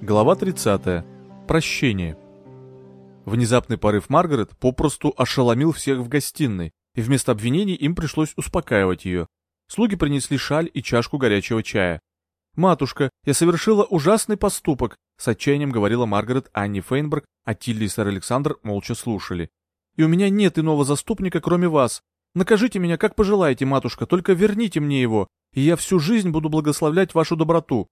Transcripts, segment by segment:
Глава 30. Прощение. Внезапный порыв Маргарет попросту ошеломил всех в гостиной, и вместо обвинений им пришлось успокаивать ее. Слуги принесли шаль и чашку горячего чая. «Матушка, я совершила ужасный поступок», — с отчаянием говорила Маргарет Анни Фейнберг, а Тилли и сэр Александр молча слушали. «И у меня нет иного заступника, кроме вас. Накажите меня, как пожелаете, матушка, только верните мне его, и я всю жизнь буду благословлять вашу доброту».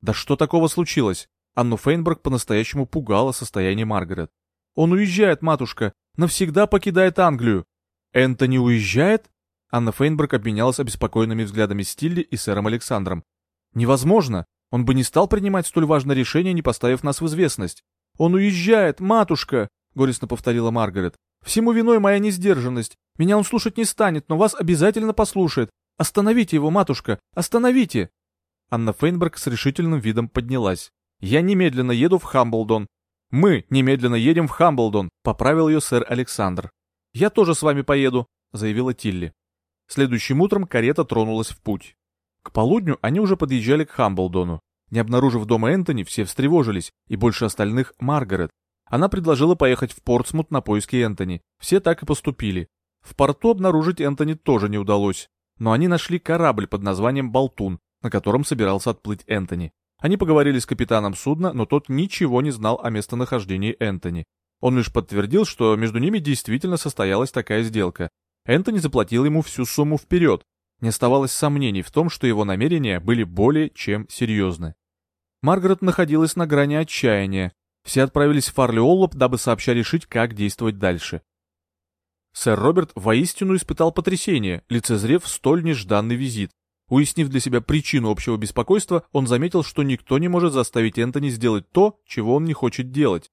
«Да что такого случилось?» Анну Фейнберг по-настоящему пугало состояние Маргарет. «Он уезжает, матушка, навсегда покидает Англию». «Энтони уезжает?» Анна Фейнберг обменялась обеспокоенными взглядами Стилли и сэром Александром. Невозможно. Он бы не стал принимать столь важное решение, не поставив нас в известность. Он уезжает, матушка, горестно повторила Маргарет. Всему виной моя несдержанность. Меня он слушать не станет, но вас обязательно послушает. Остановите его, матушка, остановите. Анна Фейнберг с решительным видом поднялась. Я немедленно еду в Хамблдон. Мы немедленно едем в Хамблдон, поправил ее сэр Александр. Я тоже с вами поеду, заявила Тилли. Следующим утром карета тронулась в путь. К полудню они уже подъезжали к Хамблдону. Не обнаружив дома Энтони, все встревожились, и больше остальных — Маргарет. Она предложила поехать в Портсмут на поиски Энтони. Все так и поступили. В порту обнаружить Энтони тоже не удалось. Но они нашли корабль под названием «Болтун», на котором собирался отплыть Энтони. Они поговорили с капитаном судна, но тот ничего не знал о местонахождении Энтони. Он лишь подтвердил, что между ними действительно состоялась такая сделка. Энтони заплатил ему всю сумму вперед, не оставалось сомнений в том, что его намерения были более чем серьезны. Маргарет находилась на грани отчаяния. Все отправились в Фарлиоллоп, дабы сообща решить, как действовать дальше. Сэр Роберт воистину испытал потрясение, лицезрев столь нежданный визит. Уяснив для себя причину общего беспокойства, он заметил, что никто не может заставить Энтони сделать то, чего он не хочет делать.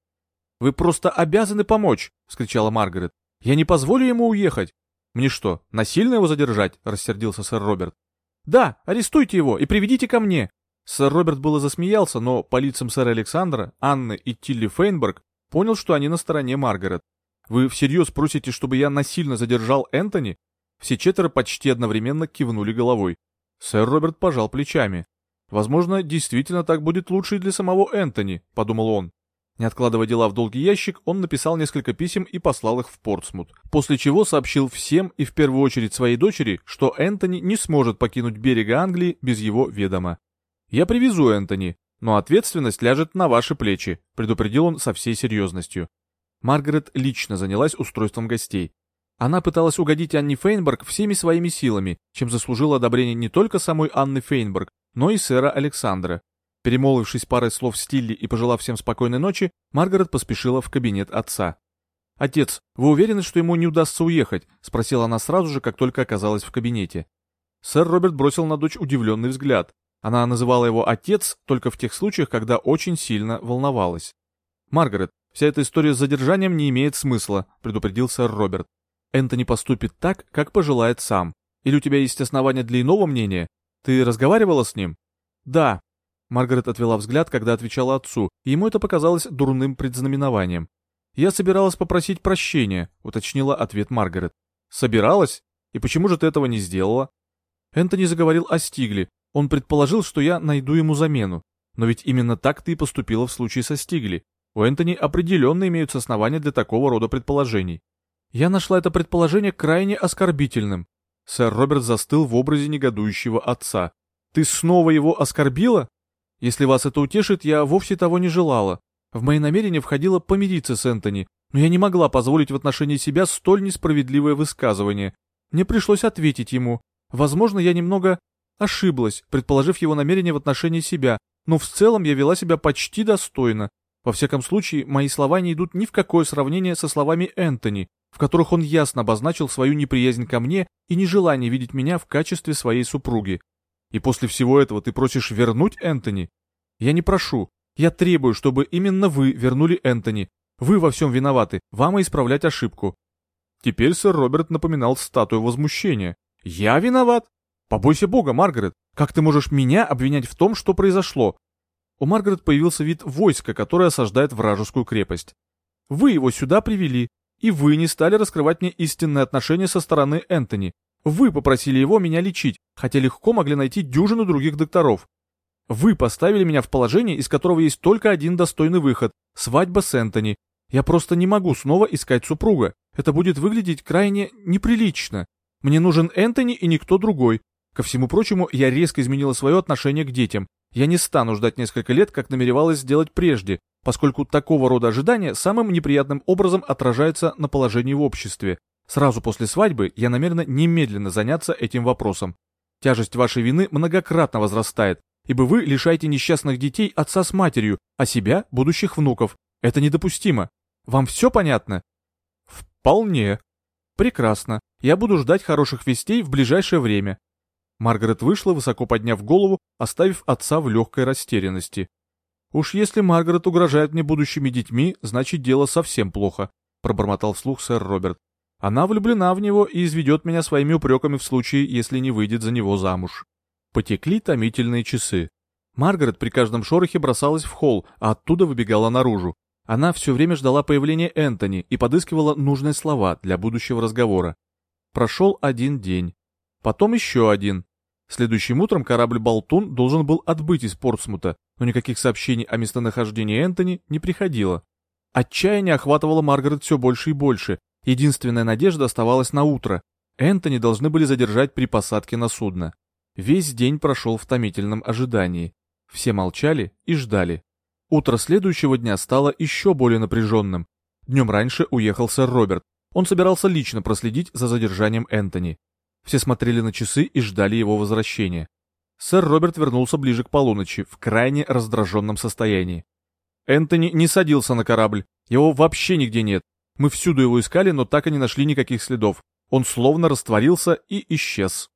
«Вы просто обязаны помочь!» — вскричала Маргарет. «Я не позволю ему уехать. «Мне что, насильно его задержать?» — рассердился сэр Роберт. «Да, арестуйте его и приведите ко мне!» Сэр Роберт было засмеялся, но по лицам сэра Александра, Анны и Тилли Фейнберг понял, что они на стороне Маргарет. «Вы всерьез просите, чтобы я насильно задержал Энтони?» Все четверо почти одновременно кивнули головой. Сэр Роберт пожал плечами. «Возможно, действительно так будет лучше и для самого Энтони», — подумал он. Не откладывая дела в долгий ящик, он написал несколько писем и послал их в Портсмут, после чего сообщил всем и в первую очередь своей дочери, что Энтони не сможет покинуть берега Англии без его ведома. «Я привезу Энтони, но ответственность ляжет на ваши плечи», предупредил он со всей серьезностью. Маргарет лично занялась устройством гостей. Она пыталась угодить Анне Фейнберг всеми своими силами, чем заслужила одобрение не только самой Анны Фейнберг, но и сэра Александра, Перемолвившись парой слов в стиле и пожелав всем спокойной ночи, Маргарет поспешила в кабинет отца. «Отец, вы уверены, что ему не удастся уехать?» — спросила она сразу же, как только оказалась в кабинете. Сэр Роберт бросил на дочь удивленный взгляд. Она называла его «отец» только в тех случаях, когда очень сильно волновалась. «Маргарет, вся эта история с задержанием не имеет смысла», — предупредил сэр Роберт. «Энтони поступит так, как пожелает сам. Или у тебя есть основания для иного мнения? Ты разговаривала с ним?» «Да», Маргарет отвела взгляд, когда отвечала отцу, и ему это показалось дурным предзнаменованием. «Я собиралась попросить прощения», — уточнила ответ Маргарет. «Собиралась? И почему же ты этого не сделала?» Энтони заговорил о Стигле. Он предположил, что я найду ему замену. Но ведь именно так ты и поступила в случае со Стигли. У Энтони определенно имеются основания для такого рода предположений. Я нашла это предположение крайне оскорбительным. Сэр Роберт застыл в образе негодующего отца. Ты снова его оскорбила? Если вас это утешит, я вовсе того не желала. В мои намерения входило помириться с Энтони, но я не могла позволить в отношении себя столь несправедливое высказывание. Мне пришлось ответить ему. Возможно, я немного ошиблась, предположив его намерение в отношении себя, но в целом я вела себя почти достойно. Во всяком случае, мои слова не идут ни в какое сравнение со словами Энтони, в которых он ясно обозначил свою неприязнь ко мне и нежелание видеть меня в качестве своей супруги. И после всего этого ты просишь вернуть Энтони? Я не прошу. Я требую, чтобы именно вы вернули Энтони. Вы во всем виноваты. Вам и исправлять ошибку. Теперь сэр Роберт напоминал статую возмущения. Я виноват? Побойся бога, Маргарет. Как ты можешь меня обвинять в том, что произошло? У Маргарет появился вид войска, которое осаждает вражескую крепость. Вы его сюда привели, и вы не стали раскрывать мне истинные отношения со стороны Энтони. Вы попросили его меня лечить, хотя легко могли найти дюжину других докторов. Вы поставили меня в положение, из которого есть только один достойный выход – свадьба с Энтони. Я просто не могу снова искать супруга. Это будет выглядеть крайне неприлично. Мне нужен Энтони и никто другой. Ко всему прочему, я резко изменила свое отношение к детям. Я не стану ждать несколько лет, как намеревалась сделать прежде, поскольку такого рода ожидания самым неприятным образом отражаются на положении в обществе. Сразу после свадьбы я намерена немедленно заняться этим вопросом. Тяжесть вашей вины многократно возрастает, ибо вы лишаете несчастных детей отца с матерью, а себя – будущих внуков. Это недопустимо. Вам все понятно? Вполне. Прекрасно. Я буду ждать хороших вестей в ближайшее время. Маргарет вышла, высоко подняв голову, оставив отца в легкой растерянности. «Уж если Маргарет угрожает мне будущими детьми, значит дело совсем плохо», — пробормотал вслух сэр Роберт. «Она влюблена в него и изведет меня своими упреками в случае, если не выйдет за него замуж». Потекли томительные часы. Маргарет при каждом шорохе бросалась в холл, а оттуда выбегала наружу. Она все время ждала появления Энтони и подыскивала нужные слова для будущего разговора. Прошел один день. Потом еще один. Следующим утром корабль «Болтун» должен был отбыть из Портсмута, но никаких сообщений о местонахождении Энтони не приходило. Отчаяние охватывало Маргарет все больше и больше. Единственная надежда оставалась на утро. Энтони должны были задержать при посадке на судно. Весь день прошел в томительном ожидании. Все молчали и ждали. Утро следующего дня стало еще более напряженным. Днем раньше уехал сэр Роберт. Он собирался лично проследить за задержанием Энтони. Все смотрели на часы и ждали его возвращения. Сэр Роберт вернулся ближе к полуночи, в крайне раздраженном состоянии. Энтони не садился на корабль. Его вообще нигде нет. Мы всюду его искали, но так и не нашли никаких следов. Он словно растворился и исчез.